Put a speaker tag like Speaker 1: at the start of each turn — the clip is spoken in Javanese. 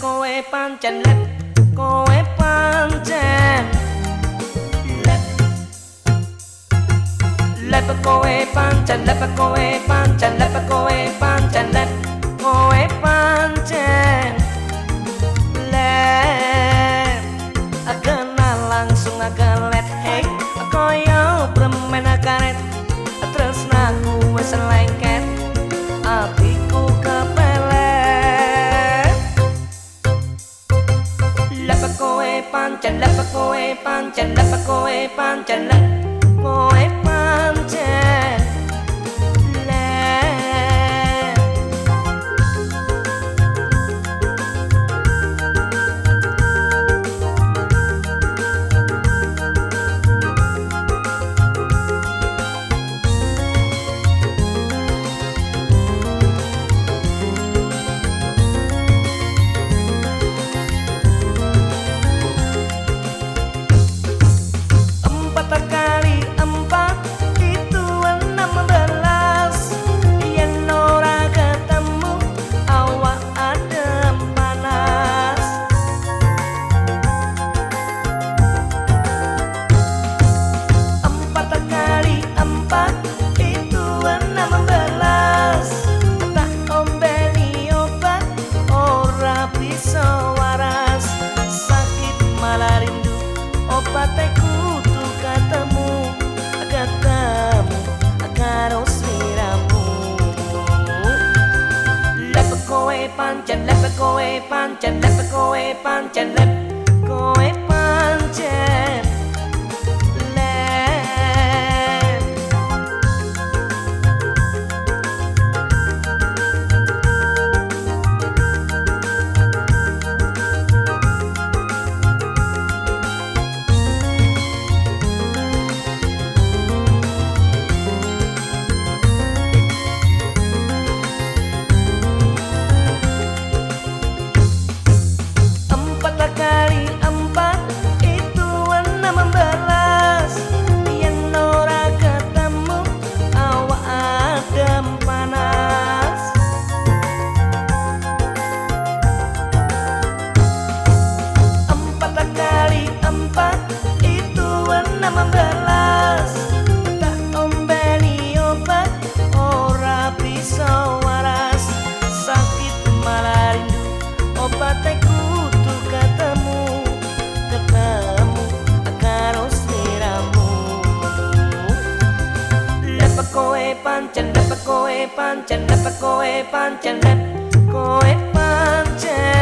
Speaker 1: kowe pancen lep kowe pancen lep. Lep kowe pancen lep kowe pancen lep kowe pancen lep kowe pancen lep. Kenal langsung agak let hey koyo permen karet panchalat, pakoe, panchalat, pakoe, panchalat, koe panchalat. Pancen lep kowe pancen pancen lep kowe pancen lep koe pancen dep koe pancen dep koe pancen dep koe pancen